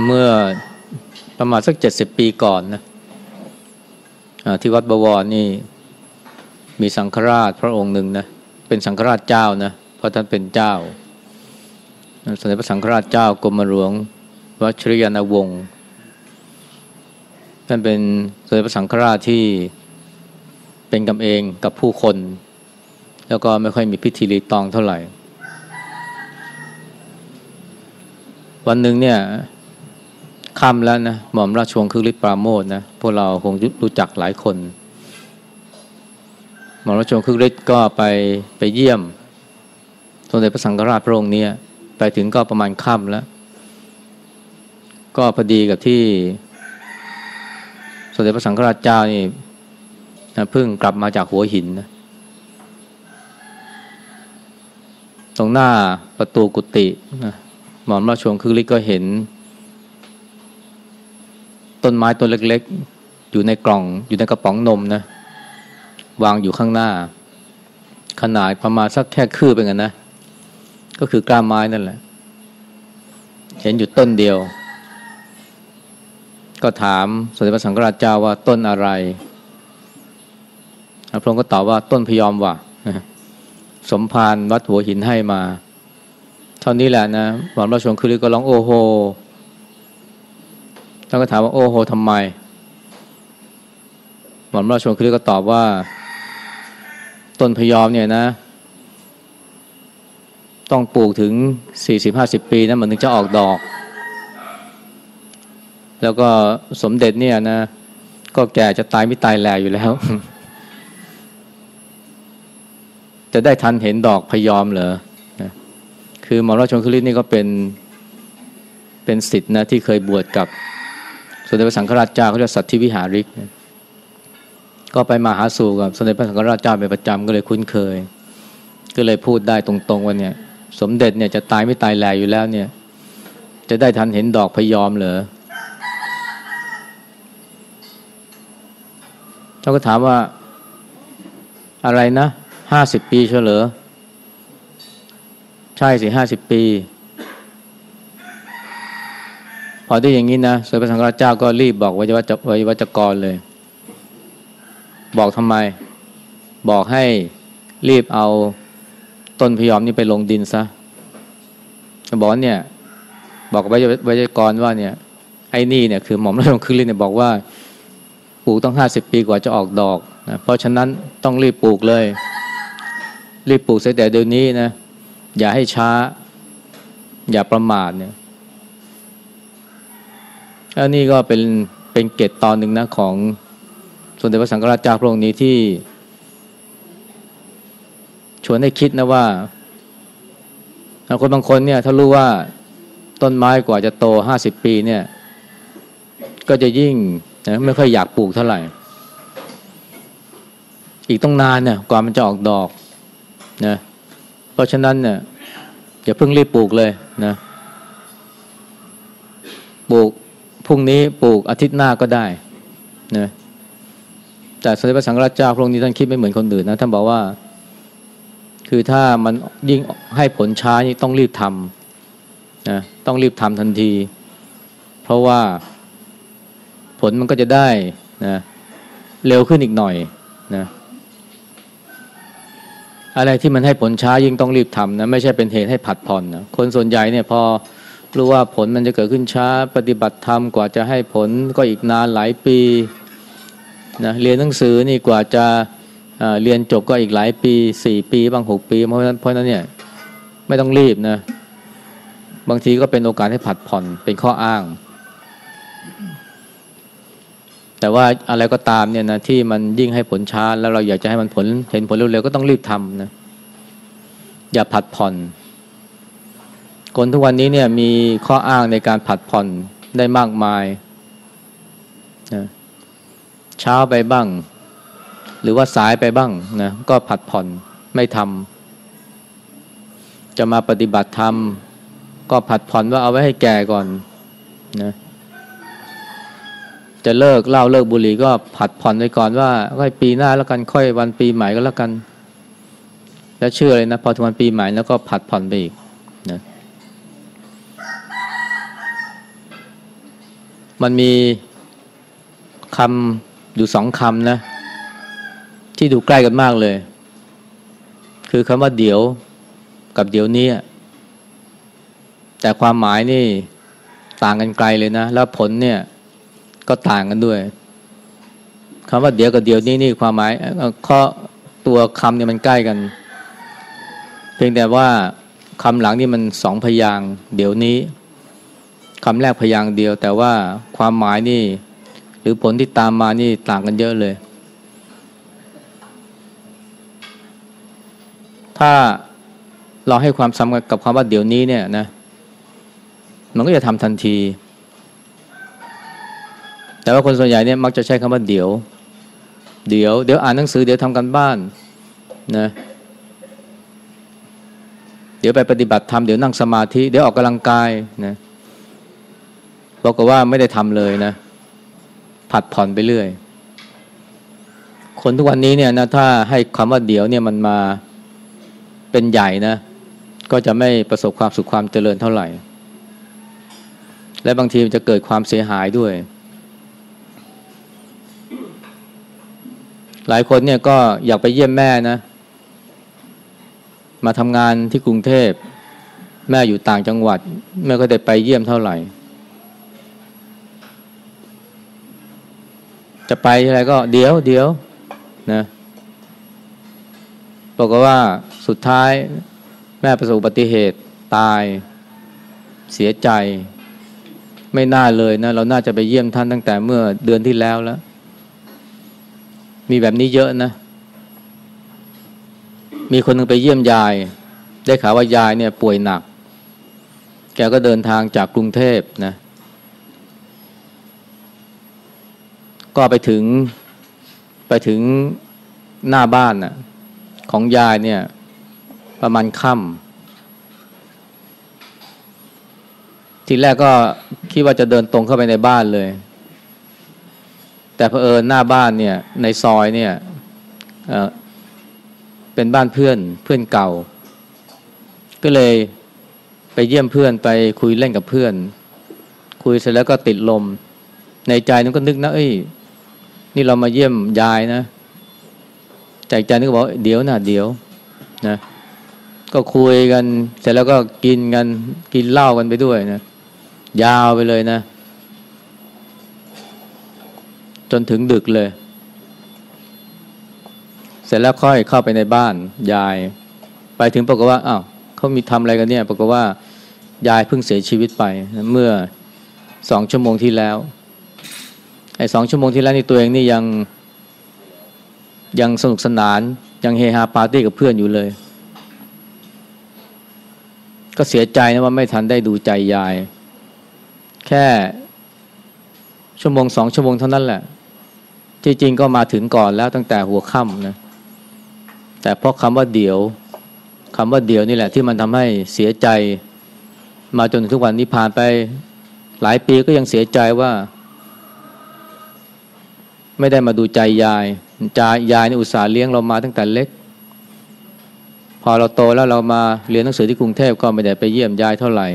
เมื่อประมาณสักเจ็ดสิบปีก่อนนะที่วัดบวรนี่มีสังฆราชพระองค์หนึ่งนะเป็นสังฆราชเจ้านะเพราะท่านเป็นเจ้าสมเด็จพระสังฆราชเจ้ากรมหลวงวชริยานวงศ์ท่านเป็นสมเด็จพระสังฆราชที่เป็นกำเองกับผู้คน แล้วก็ไม่ค่อยมีพิธีรีตองเท่าไหร่ วันหนึ่งเนี่ย ค่ำแล้วนะหม่อมราชวงศ์คือฤทธิ์ปราโมทนะพวกเราคงรู้จักหลายคน หม่อมราชวงศ์คือฤทธิ์ก็ไปไปเยี่ยมสมเด็จพระสังฆราชพระองค์นี้ไปถึงก็ประมาณค่ำแล้ว ก็พอดีกับที่ สมเด็จพระสังฆราชเจ้านี่เพิ่งกลับมาจากหัวหินนะตรงหน้าประตูกุฏินะหม่อมราชวงศ์คือฤทธิ์ก็เห็น ต้นไม้ต้นเล็กๆ อยู่ในกล่องอยู่ในกระป๋องนมนะวางอยู่ข้างหน้า ขนาดประมาณสักแค่คืบเป็นกันนะ ก็คือกล้าไม้นั่นแหละ เห็นอยู่ต้นเดียว ก็ถามสมเด็จพระสังฆราชเจ้าว่าต้นอะไรพระองค์ก็ตอบว่าต้นพยอมว่ะสมภารวัดหัวหินให้มา เท่านี้แหละนะหมอมราชวงศ์คือก็ร้องโอโห ท่านก็ถามว่าโอ้โหทำไม หม่อมราชวงศ์คือก็ตอบว่า ต้นพยอมเนี่ยนะ ต้องปลูกถึงสี่สิบห้าสิบปีนะมันถึงจะออกดอก แล้วก็สมเด็จเนี่ยนะ ก็แก่จะตายไม่ตายแหล่อยู่แล้ว จะได้ทันเห็นดอกพยอมเหรอคือหมอราชวงศ์คือนี่ก็เป็นเป็นสิทธิ์นะที่เคยบวชกับ สมเด็จพระสังฆราชเจ้าเขาเรียกสัตธิวิหาริก ก็ไปมาหาสู่กับสมเด็จพระสังฆราชเจ้าเป็นประจำก็เลยคุ้นเคย ก็เลยพูดได้ตรงๆว่าเนี่ย สมเด็จเนี่ยจะตายไม่ตายแหล่อยู่แล้วเนี่ย จะได้ทันเห็นดอกพยอมเหรอเขาก็ถามว่าอะไรนะห้าสิบปีเฉลอ ใช่สิห้าสิบปีพ อได้อย่างนี้นะสมเด็จพระสังฆราชเจ้าก็รีบบอกวิวัจวิวัจกรเลย บอกทำไม บอกให้รีบเอาต้นพยอมนี่ไปลงดินซะบอกเนี่ย บอกวิวัจกรว่าเนี่ย ไอ้นี่เนี่ยคือหม่อมราชวงศ์คือลินเนี่ยบอกว่าปลูกต้องห้าสิบปีกว่าจะออกดอกนะเพราะฉะนั้นต้องรีบปลูกเลย รีบปลูกเสียแต่เดี๋ยวนี้นะอย่าให้ช้า อย่าประมาทเนี่ย อันนี้ก็เป็นเป็นเกตตอนหนึ่งนะของสมเด็จพระสังฆราชเจ้าพระองค์นี้ที่ ชวนให้คิดนะว่าคนบางคนเนี่ยถ้ารู้ว่าต้นไม้กว่าจะโตห้าสิบปีเนี่ย ก็จะยิ่งนะไม่ค่อยอยากปลูกเท่าไหร่ อีกต้องนานเนี่ยกว่ามันจะออกดอกนะเพราะฉะนั้นเนี่ยอย่าเพิ่งรีบปลูกเลยนะ ปลูก รุ่งนี้ปลูกอาทิตย์หน้าก็ได้นะแต่สมเด็จพระสังฆราชเจ้าพระองค์นี้ท่านคิดไม่เหมือนคนอื่นนะท่านบอกว่า คือถ้ามันยิ่งให้ผลช้านี่ต้องรีบทำนะต้องรีบทำทันที เพราะว่าผลมันก็จะได้นะเร็วขึ้นอีกหน่อยนะอะไรที่มันให้ผลช้ายิ่งต้องรีบทำนะไม่ใช่เป็นเหตุให้ผัดผ่อนนะคนส่วนใหญ่เนี่ยพอ รู้ว่าผลมันจะเกิดขึ้นช้า ปฏิบัติธรรมกว่าจะให้ผลก็อีกนานหลายปีนะเรียนหนังสือนี่กว่าจะเรียนจบก็อีกหลายปีสี่ปีบางหกปี เพราะฉะนั้นเพราะนั้นเนี่ยไม่ต้องรีบนะบางทีก็เป็นโอกาสให้ผัดผ่อนเป็นข้ออ้าง แต่ว่าอะไรก็ตามเนี่ยนะที่มันยิ่งให้ผลช้าแล้วเราอยากจะให้มันผลเห็นผลเร็วๆก็ต้องรีบทำนะอย่าผัดผ่อน คนทุกวันนี้เนี่ยมีข้ออ้างในการผัดผ่อนได้มากมายนะเช้าไปบ้าง หรือว่าสายไปบ้างนะก็ผัดผ่อนไม่ทำจะมาปฏิบัติธรรมก็ผัดผ่อนว่าเอาไว้ให้แก่ก่อนนะจะเลิกเหล้าเลิกบุหรี่ก็ผัดผ่อนไว้ก่อนว่าค่อยปีหน้าแล้วกันค่อยวันปีใหม่ก็แล้วกัน แล้วเชื่อเลยนะพอถึงวันปีใหม่แล้วก็ผัดผ่อนไปอีกนะ มันมีคำอยู่สองคำนะ ที่ดูใกล้กันมากเลย คือคำว่าเดี๋ยวกับเดี๋ยวนี้ แต่ความหมายนี่ต่างกันไกลเลยนะ แล้วผลเนี่ยก็ต่างกันด้วยคำว่าเดี๋ยวกับเดี๋ยวนี้นี่ความหมายข้อตัวคำเนี่ยมันใกล้กัน เพียงแต่ว่าคำหลังนี่มันสองพยางเดี๋ยวนี้ คำแรกพยางเดียว แต่ว่าความหมายนี่ หรือผลที่ตามมานี่ต่างกันเยอะเลย ถ้าเราให้ความสำคัญกับคำว่าเดี๋ยวนี้เนี่ยนะมันก็จะทำทันที แต่ว่าคนส่วนใหญ่เนี่ยมักจะใช้คำว่าเดี๋ยว เดี๋ยว เดี๋ยวอ่านหนังสือเดี๋ยวทำกันบ้านนะเดี๋ยวไปปฏิบัติธรรมเดี๋ยวนั่งสมาธิ เดี๋ยวออกกำลังกายนะ บอกว่าไม่ได้ทำเลยนะ ผัดผ่อนไปเรื่อย คนทุกวันนี้เนี่ยนะถ้าให้คำว่าเดี๋ยวเนี่ยมันมาเป็นใหญ่นะ ก็จะไม่ประสบความสุขความเจริญเท่าไหร่ และบางทีมันจะเกิดความเสียหายด้วย หลายคนเนี่ยก็อยากไปเยี่ยมแม่นะ มาทำงานที่กรุงเทพ แม่อยู่ต่างจังหวัด แม่ก็ได้ไปเยี่ยมเท่าไหร่ จะไปอะไรก็เดี๋ยวเดี๋ยวนะบอกว่าสุดท้ายแม่ประสบอุบัติเหตุตายเสียใจ ไม่น่าเลยนะ เราน่าจะไปเยี่ยมท่านตั้งแต่เมื่อเดือนที่แล้วแล้ว มีแบบนี้เยอะนะ มีคนหนึ่งไปเยี่ยมยาย ได้ข่าวว่ายายเนี่ยป่วยหนัก แกก็เดินทางจากกรุงเทพนะ ก็ไปถึงไปถึงหน้าบ้านน่ะของยายเนี่ย ประมาณค่ำทีแรกก็คิดว่าจะเดินตรงเข้าไปในบ้านเลย แต่เพอเอิญหน้าบ้านเนี่ย ในซอยเนี่ยเเป็นบ้านเพื่อนเพื่อนเก่า ก็เลยไปเยี่ยมเพื่อนไปคุยเล่นกับเพื่อน คุยเสร็จแล้วก็ติดลม ในใจนึกก็นึกนะเอ้ย นี่เรามาเยี่ยมยายนะใจใจนึกบอกเดี๋ยวนะเดี๋ยวนะก็คุยกัน เสร็จแล้วก็กินกันกินเหล้ากันไปด้วยนะยาวไปเลยนะ จนถึงดึกเลย เสร็จแล้วค่อยเข้าไปในบ้านยาย ไปถึงปรากฏว่าอ้าวเขามีทำอะไรกันเนี่ย ปรากฏว่ายายเพิ่งเสียชีวิตไปเมื่อสองชั่วโมงที่แล้ว อ้สองชั่วโมงที่แล้วนี่ตัวเองนี่ยังยังสนุกสนานยังเฮฮาปาร์ตี้กับเพื่อนอยู่เลย ก็เสียใจนะว่าไม่ทันได้ดูใจยาย แค่ชั่วโมงสองชั่วโมงเท่านั้นแหละที่จริงก็มาถึงก่อนแล้วตั้งแต่หัวค่ำนะแต่เพราะคำว่าเดี๋ยวคำว่าเดี๋ยวนี่แหละที่มันทำให้เสียใจ มาจนถึงทุกวันนี้ผ่านไปหลายปีก็ยังเสียใจว่า ไม่ได้มาดูใจยายจายายนี่อุตส่าห์เลี้ยงเรามาตั้งแต่เล็ก พอเราโตแล้วเรามาเรียนหนังสือที่กรุงเทพก็ไม่ได้ไปเยี่ยมยายเท่าไหร่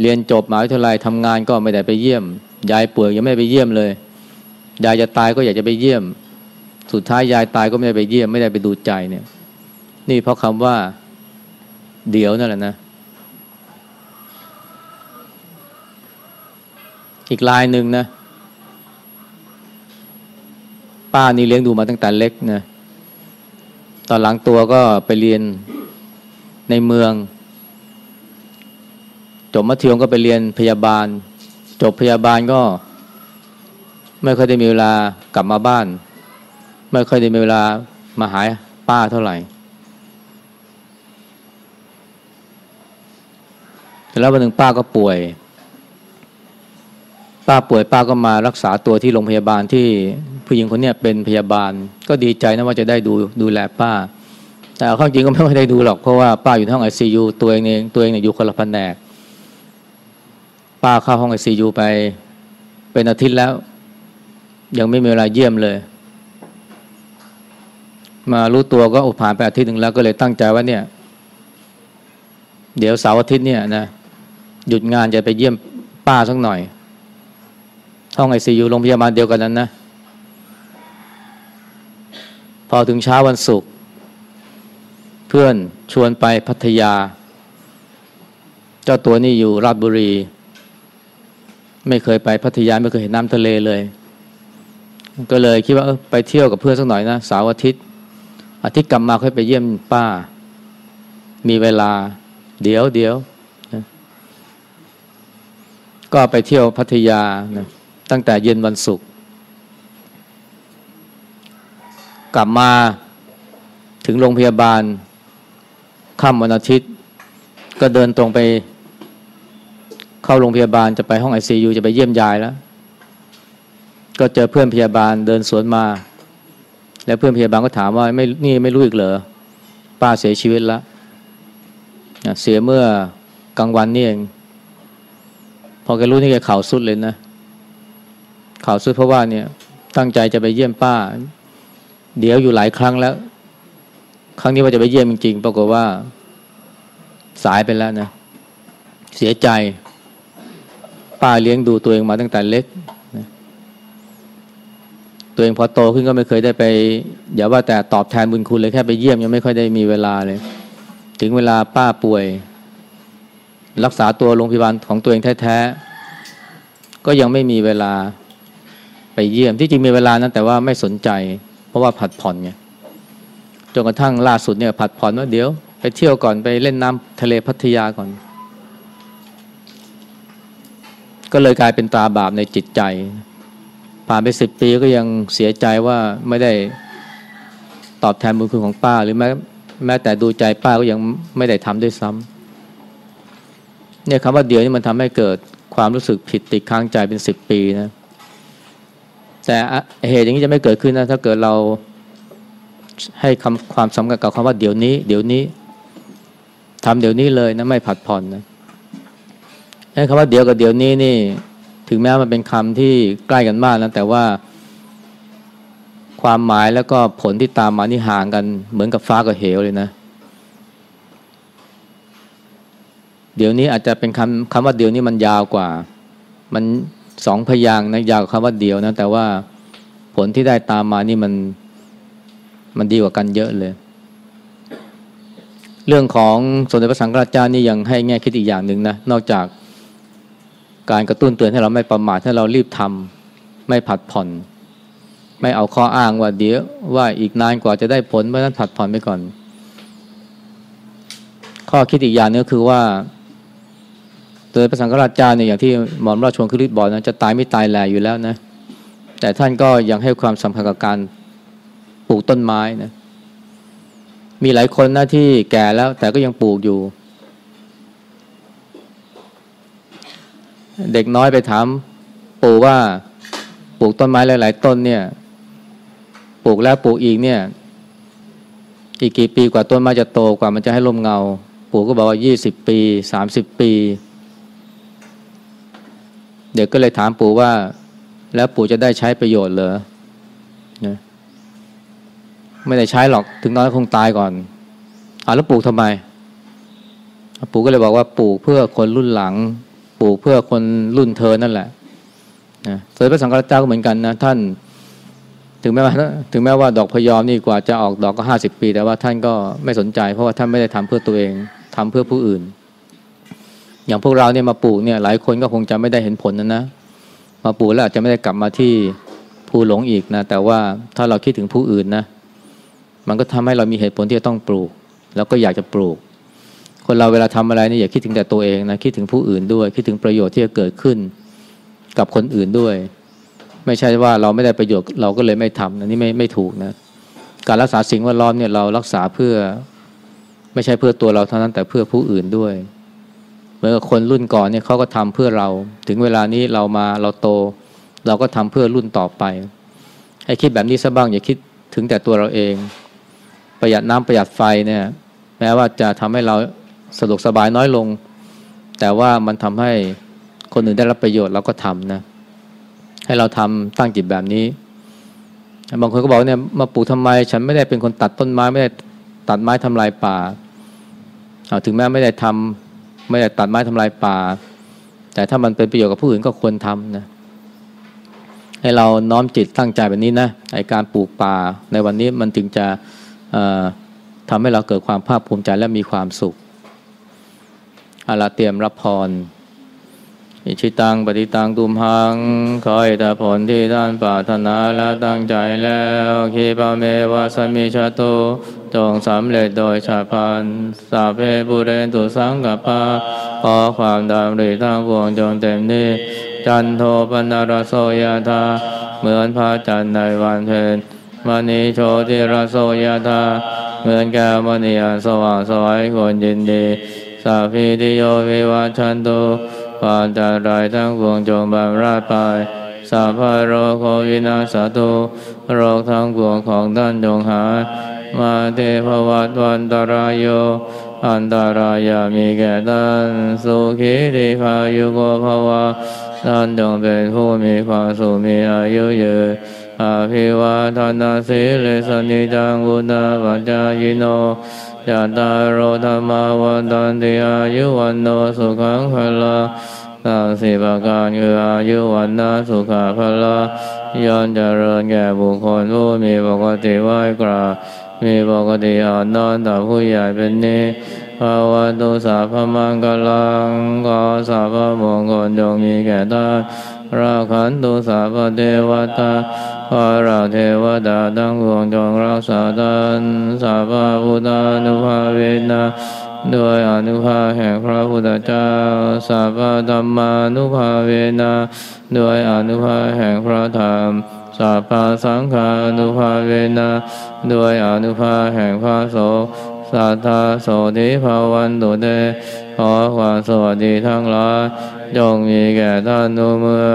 เรียนจบมหาวิทยาลัยทำงานก็ไม่ได้ไปเยี่ยม ยายป่วยยังไม่ไปเยี่ยมเลย ยายจะตายก็อยากจะไปเยี่ยม สุดท้ายยายตายก็ไม่ได้ไปเยี่ยม ไม่ได้ไปดูใจเนี่ย นี่เพราะคำว่า เดี๋ยวนั่นแหละนะ อีกลายหนึ่งนะ ป้านี่เลี้ยงดูมาตั้งแต่เล็กนะตอนหลังตัวก็ไปเรียนในเมือง จบมัธยมก็ไปเรียนพยาบาล จบพยาบาลก็ ไม่ค่อยได้มีเวลากลับมาบ้าน ไม่ค่อยได้มีเวลามาหาป้าเท่าไหร่ แล้ววันหนึ่งป้าก็ป่วย ป้าป่วยป้าก็มารักษาตัวที่โรงพยาบาลที่ผู้หญิงคนนี้เป็นพยาบาล ก็ดีใจนะว่าจะได้ดูดูแลป้า แต่ข้ามจริงก็ไม่ได้ดูหรอกเพราะว่าป้าอยู่ห้องไอซียูตัวเองเองตัวเองเนี่ยอยู่คนละแผนก ป้าเข้าห้องไอซียูไปเป็นอาทิตย์แล้ว ยังไม่มีเวลาเยี่ยมเลย มารู้ตัวก็อุผ่านไปอาทิตย์หนึ่งแล้วก็เลยตั้งใจว่าเนี่ย เดี๋ยวเสาร์อาทิตย์เนี่ยนะหยุดงานจะไปเยี่ยมป้าสักหน่อย ห้องไอซียูโรงพยาบาลเดียวกันนั้นนะ พอถึงเช้าวันศุกร์เพื่อนชวนไปพัทยา เจ้าตัวนี่อยู่ราชบุรี ไม่เคยไปพัทยาไม่เคยเห็นน้ำทะเลเลย ก็เลยคิดว่าเออไปเที่ยวกับเพื่อนสักหน่อยนะสาวอาทิตย์ อาทิตย์กลับมาค่อยไปเยี่ยมป้า มีเวลา เดี๋ยวเดี๋ยวก็ไปเที่ยวพัทยานะ ตั้งแต่เย็นวันศุกร์กลับมาถึงโรงพยาบาลค่ำวันอาทิตย์ ก็เดินตรงไป เข้าโรงพยาบาลจะไปห้องไอซียูจะไปเยี่ยมยายแล้ว ก็เจอเพื่อนพยาบาลเดินสวนมา แล้วเพื่อนพยาบาลก็ถามว่าไม่นี่ไม่รู้อีกเหรอป้าเสียชีวิตแล้วเสียเมื่อกลางวันนี่เอง พอแกรู้นี่แกข่าวสุดเลยนะ ข่าวสุดเพราะว่าเนี่ยตั้งใจจะไปเยี่ยมป้า เดี๋ยวอยู่หลายครั้งแล้ว ครั้งนี้ว่าจะไปเยี่ยมจริงๆปรากฏว่า สายไปแล้วนะเสียใจ ป้าเลี้ยงดูตัวเองมาตั้งแต่เล็กนะตัวเองพอโตขึ้นก็ไม่เคยได้ไป อย่าว่าแต่ตอบแทนบุญคุณเลยแค่ไปเยี่ยมยังไม่ค่อยได้มีเวลาเลย ถึงเวลาป้าป่วย รักษาตัวโรงพยาบาลของตัวเองแท้ๆก็ยังไม่มีเวลา ไปเยี่ยมที่จริงมีเวลานะแต่ว่าไม่สนใจ เพราะว่าผัดผ่อนไงจนกระทั่งล่าสุดเนี่ยผัดผ่อนว่าเดี๋ยวไปเที่ยวก่อนไปเล่นน้ำทะเลพัทยาก่อน ก็เลยกลายเป็นตาบาปในจิตใจ ผ่านไปสิบปีก็ยังเสียใจว่าไม่ได้ตอบแทนบุญคุณของป้า หรือแม้แม้แต่ดูใจป้าก็ยังไม่ได้ทำด้วยซ้ำเนี่ยคำว่าเดี๋ยวนี่มันทำให้เกิดความรู้สึกผิดติดค้างใจเป็นสิบปีนะ แต่เหตุอย่างนี้จะไม่เกิดขึ้นนะถ้าเกิดเราให้คำความสำคัญกับคำว่าเดี๋ยวนี้ เดี๋ยวนี้ทำเดี๋ยวนี้เลยนะไม่ผัดผ่อนนะไอ้คำว่าเดี๋ยวกับเดี๋ยวนี้นี่ ถึงแม้มันเป็นคำที่ใกล้กันมากนะแต่ว่า ความหมายแล้วก็ผลที่ตามมานี่ห่างกัน เหมือนกับฟ้ากับเหวเลยนะ เดี๋ยวนี้อาจจะเป็นคำคำว่าเดี๋ยวนี้มันยาวกว่า มัน สองพยางนะยาวคำว่าเดียวนะ แต่ว่าผลที่ได้ตามมานี่มันมันดีกว่ากันเยอะเลย เรื่องของสมเด็จพระสังฆราชานี่ยังให้แง่คิดอีกอย่างหนึ่งนะ นอกจากการกระตุ้นเตือนให้เราไม่ประมาทให้เรารีบทำไม่ผัดผ่อน ไม่เอาข้ออ้างว่าเดี๋ยวว่าอีกนานกว่าจะได้ผลเพราะนั้นผัดผ่อนไปก่อน ข้อคิดอีกอย่างนึงคือว่า โดยพระสังฆราชเจ้าเนี่ยอย่างที่หมอมราชวงศ์คริสบอกนะจะตายไม่ตายแหล่อยู่แล้วนะแต่ท่านก็ยังให้ความสำคัญกับการปลูกต้นไม้นะมีหลายคนนะที่แก่แล้วแต่ก็ยังปลูกอยู่ เด็กน้อยไปถามปู่ว่าปลูกต้นไม้หลาย ๆ ต้นเนี่ยปลูกแล้วปลูกอีกเนี่ยอีกกี่ปีกว่าต้นไม้จะโตกว่ามันจะให้ร่มเงา ปู่ก็บอกว่ายี่สิบปีสามสิบปี เด็กก็เลยถามปู่ว่า แล้วปู่จะได้ใช้ประโยชน์เหรอนะไม่ได้ใช้หรอกถึงน้อยคงตายก่อนอ่าแล้วปลูกทำไม ปู่ก็เลยบอกว่าปลูกเพื่อคนรุ่นหลัง ปลูกเพื่อคนรุ่นเธอนั่นแหละนะสมเด็จพระสังฆราชเจ้าก็เหมือนกันนะท่าน ถึงแม้ว่าถึงแม้ว่าดอกพยอมนี่กว่าจะออกดอกก็ห้าสิบปี แต่ว่าท่านก็ไม่สนใจ เพราะว่าท่านไม่ได้ทำเพื่อตัวเองทำเพื่อผู้อื่น อย่างพวกเราเนี่ยมาปลูกเนี่ยหลายคนก็คงจะไม่ได้เห็นผลนะนะ มาปลูกแล้วอาจจะไม่ได้กลับมาที่ภูหลงอีกนะ แต่ว่าถ้าเราคิดถึงผู้อื่นนะ มันก็ทำให้เรามีเหตุผลที่จะต้องปลูก แล้วก็อยากจะปลูก คนเราเวลาทำอะไรนี่อย่าคิดถึงแต่ตัวเองนะคิดถึงผู้อื่นด้วย คิดถึงประโยชน์ที่จะเกิดขึ้นกับคนอื่นด้วย ไม่ใช่ว่าเราไม่ได้ประโยชน์เราก็เลยไม่ทำนะนี่ไม่ไม่ถูกนะ การรักษาสิ่งแวดล้อมเนี่ยเรารักษาเพื่อไม่ใช่เพื่อตัวเราเท่านั้นแต่เพื่อผู้อื่นด้วย มือนกับคนรุ่นก่อนเนี่ยเขาก็ทำเพื่อเรา ถึงเวลานี้เรามาเราโต เราก็ทำเพื่อรุ่นต่อไป ให้คิดแบบนี้ซะบ้างอย่าคิดถึงแต่ตัวเราเอง ประหยัดน้ำประหยัดไฟเนี่ยแม้ว่าจะทำให้เราสะดวกสบายน้อยลง แต่ว่ามันทำให้คนอื่นได้รับประโยชน์เราก็ทำนะ ให้เราทำตั้งจิตแบบนี้ บางคนก็บอกเนี่ยมาปลูกทำไม ฉันไม่ได้เป็นคนตัดต้นไม้ไม่ได้ตัดไม้ทำลายป่าถึงแม้ไม่ได้ทำ ไม่ได้ตัดไม้ทำลายป่า แต่ถ้ามันเป็นประโยชน์กับผู้อื่นก็ควรทำนะให้เราน้อมจิตตั้งใจแบบนี้นะไอการปลูกป่าในวันนี้มันถึงจะทำให้เราเกิดความภาคภูมิใจและมีความสุขอาลาเตรียมรับพร อิชิตังปฏิตังตุมหังขอให้แต่ผลที่ท่านปรารถนาและตั้งใจแล้วคีปาเมวาสมิชาโตจงสำเร็จโดยชาพันสาเพบุเรนตุสังกัปปะขอความดำริทั้งปวงจงเต็มนี้จันโทปนารโสยธาเหมือนพระจันทร์ในวันเพ็ญมณีโชติรโสยธาเหมือนแก้วมณีอันสว่างสวยควรยินดี สาพีติโยวิวัชันตุ ควาจารายทั้งปวงจงบำราดไปสาพาโรโควินาสตุโรคทั้งปวงของท่านจงหาย มาเทภวัตวันตรายโย อันตรายามีแก่ท่านสุขีริพายุโกภวะท่านจงเป็นผู้มีความสุขมีอายุยืนอาภิวาทานาสิเลสนิจังวุฒาปัจจายโน ยัตาโรธรรมาวันตันติอายุวันโนสุขังพละตามสิบการคืออายุวันนาสุขาพละย้อนเจริญแก่บุคคลผู้มีปกติไหวกราบมีปกติอ่อนนอนต่อผู้ใหญ่เป็นนี้ภาวะตุสาพมังกลังก็สาพมงคลจงมีแก่ท่านราขันตุสาพเทวตา ขอเราเทวดาทั้งปวงจงรักษาท่านสาพาพุทธานุภาเวนะด้วยอนุภาแห่งพระพุทธเจ้าสาพธรรมานุภาเวนะด้วยอนุภาแห่งพระธรรมสาพาสังฆานุภาเวนะด้วยอนุภาแห่งพระโสสัทธาโสธิภาวันตุเตขอความสวัสดีทั้งหลายจงมีแก่ท่านทุกเมื่อ